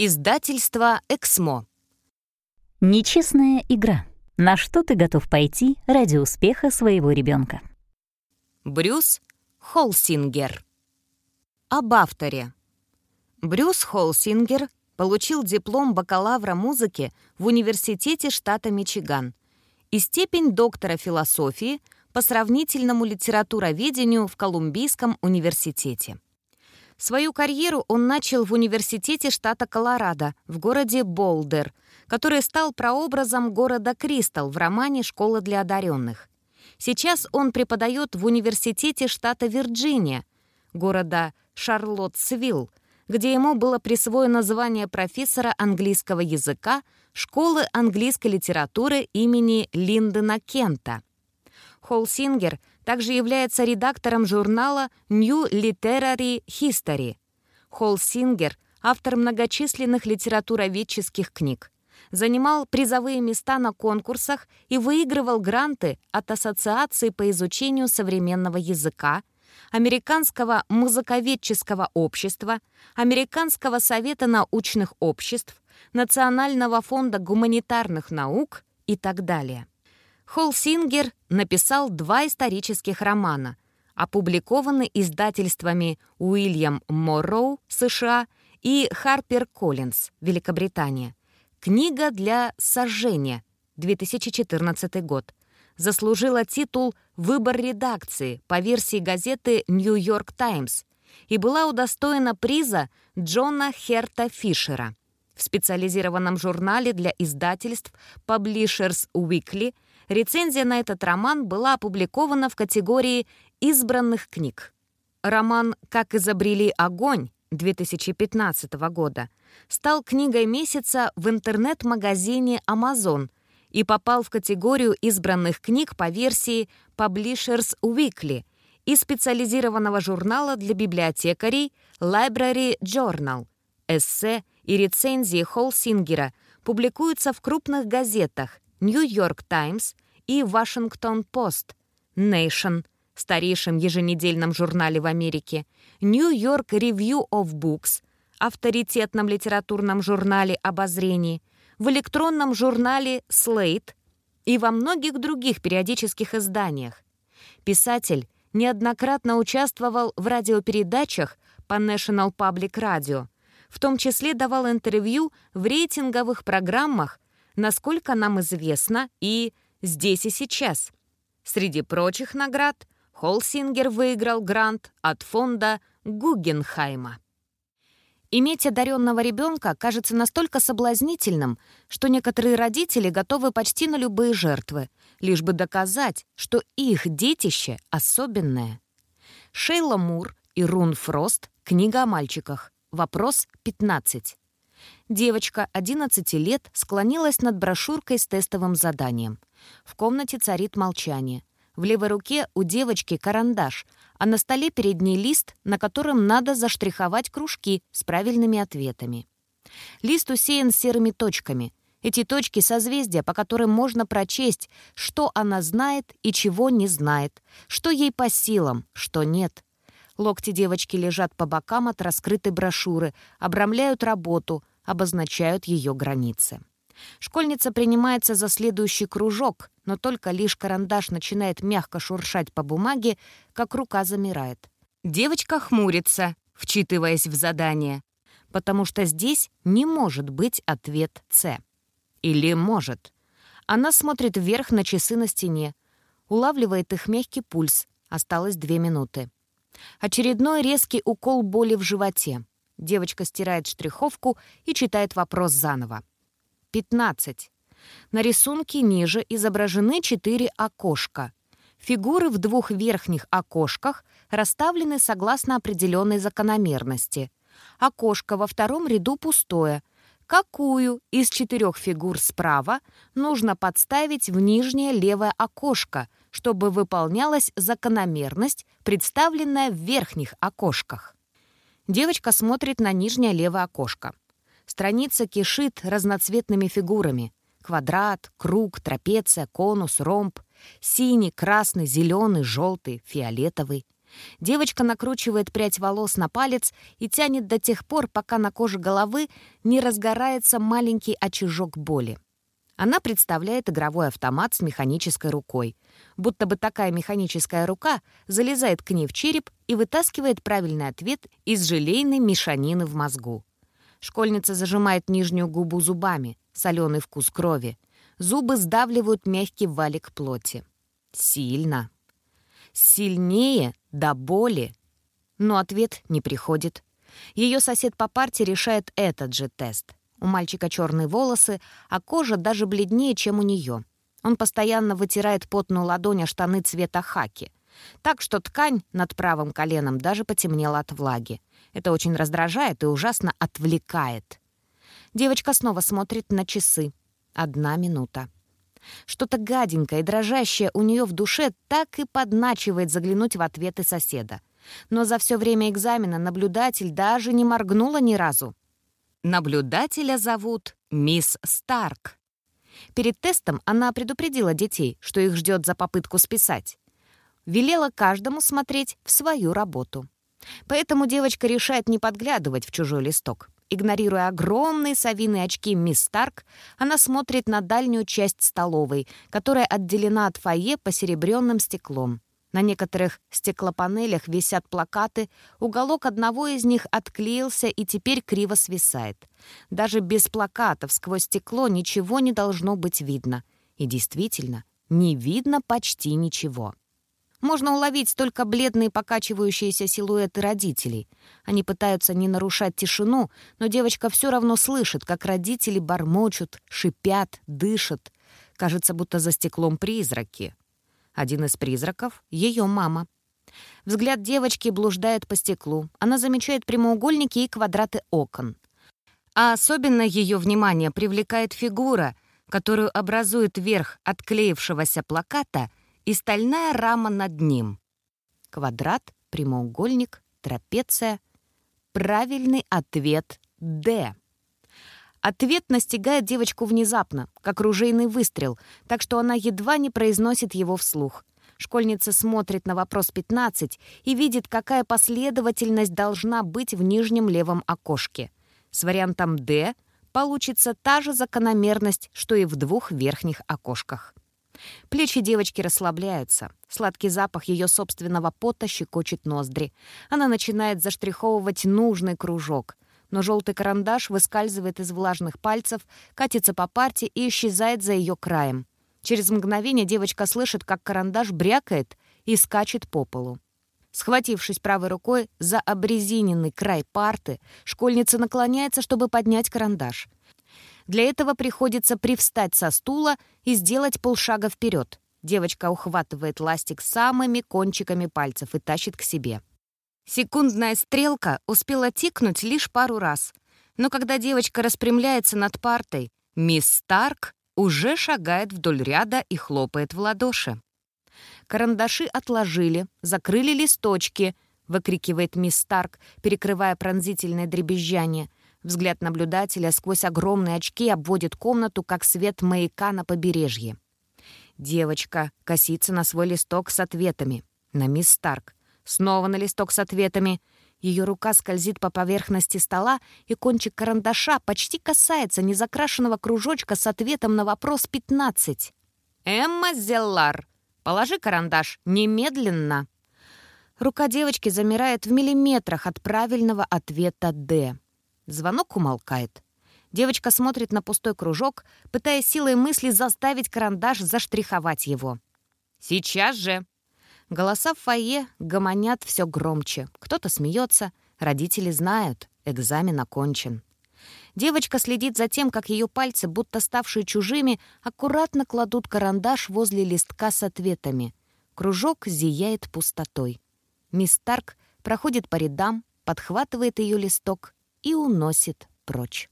Издательство «Эксмо». Нечестная игра. На что ты готов пойти ради успеха своего ребенка? Брюс Холсингер. Об авторе. Брюс Холсингер получил диплом бакалавра музыки в Университете штата Мичиган и степень доктора философии по сравнительному литературоведению в Колумбийском университете. Свою карьеру он начал в университете штата Колорадо, в городе Болдер, который стал прообразом города Кристал в романе «Школа для одаренных». Сейчас он преподает в университете штата Вирджиния, города Шарлоттсвилл, где ему было присвоено звание профессора английского языка школы английской литературы имени Линдона Кента. Холсингер также является редактором журнала New Literary History. Холсингер — автор многочисленных литературоведческих книг. Занимал призовые места на конкурсах и выигрывал гранты от Ассоциации по изучению современного языка, Американского музыковедческого общества, Американского совета научных обществ, Национального фонда гуманитарных наук и так далее. Холсингер написал два исторических романа, опубликованы издательствами Уильям Морроу, США, и Харпер Коллинз, Великобритания. Книга для сожжения, 2014 год. Заслужила титул «Выбор редакции» по версии газеты «Нью-Йорк Таймс» и была удостоена приза Джона Херта Фишера. В специализированном журнале для издательств Publishers Weekly – Рецензия на этот роман была опубликована в категории «Избранных книг». Роман «Как изобрели огонь» 2015 года стал книгой месяца в интернет-магазине Amazon и попал в категорию избранных книг по версии Publishers Weekly и специализированного журнала для библиотекарей Library Journal. Эссе и рецензии Холсингера публикуются в крупных газетах Нью-Йорк Таймс и Вашингтон-Пост, Nation, старейшем еженедельном журнале в Америке, Нью-Йорк Review of Books, авторитетном литературном журнале «Обозрение», в электронном журнале Slate и во многих других периодических изданиях. Писатель неоднократно участвовал в радиопередачах по National Public Radio, в том числе давал интервью в рейтинговых программах насколько нам известно, и «Здесь и сейчас». Среди прочих наград Холсингер выиграл грант от фонда Гугенхайма. Иметь одаренного ребенка кажется настолько соблазнительным, что некоторые родители готовы почти на любые жертвы, лишь бы доказать, что их детище особенное. Шейла Мур и Рун Фрост «Книга о мальчиках». Вопрос 15. Девочка 11 лет склонилась над брошюркой с тестовым заданием. В комнате царит молчание. В левой руке у девочки карандаш, а на столе перед ней лист, на котором надо заштриховать кружки с правильными ответами. Лист усеян серыми точками. Эти точки — созвездия, по которым можно прочесть, что она знает и чего не знает, что ей по силам, что нет. Локти девочки лежат по бокам от раскрытой брошюры, обрамляют работу, обозначают ее границы. Школьница принимается за следующий кружок, но только лишь карандаш начинает мягко шуршать по бумаге, как рука замирает. Девочка хмурится, вчитываясь в задание, потому что здесь не может быть ответ «С». Или может. Она смотрит вверх на часы на стене, улавливает их мягкий пульс. Осталось две минуты. Очередной резкий укол боли в животе. Девочка стирает штриховку и читает вопрос заново. 15. На рисунке ниже изображены четыре окошка. Фигуры в двух верхних окошках расставлены согласно определенной закономерности. Окошко во втором ряду пустое. Какую из четырех фигур справа нужно подставить в нижнее левое окошко, чтобы выполнялась закономерность, представленная в верхних окошках. Девочка смотрит на нижнее левое окошко. Страница кишит разноцветными фигурами. Квадрат, круг, трапеция, конус, ромб. Синий, красный, зеленый, желтый, фиолетовый. Девочка накручивает прядь волос на палец и тянет до тех пор, пока на коже головы не разгорается маленький очажок боли. Она представляет игровой автомат с механической рукой. Будто бы такая механическая рука залезает к ней в череп и вытаскивает правильный ответ из желейной мешанины в мозгу. Школьница зажимает нижнюю губу зубами, соленый вкус крови. Зубы сдавливают мягкий валик плоти. Сильно. Сильнее до боли. Но ответ не приходит. Ее сосед по парте решает этот же тест. У мальчика черные волосы, а кожа даже бледнее, чем у нее. Он постоянно вытирает потную ладонь о штаны цвета хаки. Так что ткань над правым коленом даже потемнела от влаги. Это очень раздражает и ужасно отвлекает. Девочка снова смотрит на часы. Одна минута. Что-то гаденькое и дрожащее у нее в душе так и подначивает заглянуть в ответы соседа. Но за все время экзамена наблюдатель даже не моргнула ни разу. Наблюдателя зовут мисс Старк. Перед тестом она предупредила детей, что их ждет за попытку списать. Велела каждому смотреть в свою работу. Поэтому девочка решает не подглядывать в чужой листок. Игнорируя огромные совиные очки мисс Старк, она смотрит на дальнюю часть столовой, которая отделена от фойе посеребренным стеклом. На некоторых стеклопанелях висят плакаты, уголок одного из них отклеился и теперь криво свисает. Даже без плакатов сквозь стекло ничего не должно быть видно. И действительно, не видно почти ничего. Можно уловить только бледные покачивающиеся силуэты родителей. Они пытаются не нарушать тишину, но девочка все равно слышит, как родители бормочут, шипят, дышат. Кажется, будто за стеклом призраки. Один из призраков — ее мама. Взгляд девочки блуждает по стеклу. Она замечает прямоугольники и квадраты окон. А особенно ее внимание привлекает фигура, которую образует верх отклеившегося плаката и стальная рама над ним. Квадрат, прямоугольник, трапеция. Правильный ответ — «Д». Ответ настигает девочку внезапно, как ружейный выстрел, так что она едва не произносит его вслух. Школьница смотрит на вопрос 15 и видит, какая последовательность должна быть в нижнем левом окошке. С вариантом «Д» получится та же закономерность, что и в двух верхних окошках. Плечи девочки расслабляются. Сладкий запах ее собственного пота щекочет ноздри. Она начинает заштриховывать нужный кружок — но желтый карандаш выскальзывает из влажных пальцев, катится по парте и исчезает за ее краем. Через мгновение девочка слышит, как карандаш брякает и скачет по полу. Схватившись правой рукой за обрезиненный край парты, школьница наклоняется, чтобы поднять карандаш. Для этого приходится привстать со стула и сделать полшага вперед. Девочка ухватывает ластик самыми кончиками пальцев и тащит к себе. Секундная стрелка успела тикнуть лишь пару раз. Но когда девочка распрямляется над партой, мисс Старк уже шагает вдоль ряда и хлопает в ладоши. «Карандаши отложили, закрыли листочки», — выкрикивает мисс Старк, перекрывая пронзительное дребезжание. Взгляд наблюдателя сквозь огромные очки обводит комнату, как свет маяка на побережье. Девочка косится на свой листок с ответами. На мисс Старк. Снова на листок с ответами. Ее рука скользит по поверхности стола, и кончик карандаша почти касается незакрашенного кружочка с ответом на вопрос 15. «Эмма Зеллар, положи карандаш немедленно!» Рука девочки замирает в миллиметрах от правильного ответа «Д». Звонок умолкает. Девочка смотрит на пустой кружок, пытаясь силой мысли заставить карандаш заштриховать его. «Сейчас же!» Голоса в фойе гомонят все громче. Кто-то смеется, родители знают, экзамен окончен. Девочка следит за тем, как ее пальцы, будто ставшие чужими, аккуратно кладут карандаш возле листка с ответами. Кружок зияет пустотой. Мисс Тарк проходит по рядам, подхватывает ее листок и уносит прочь.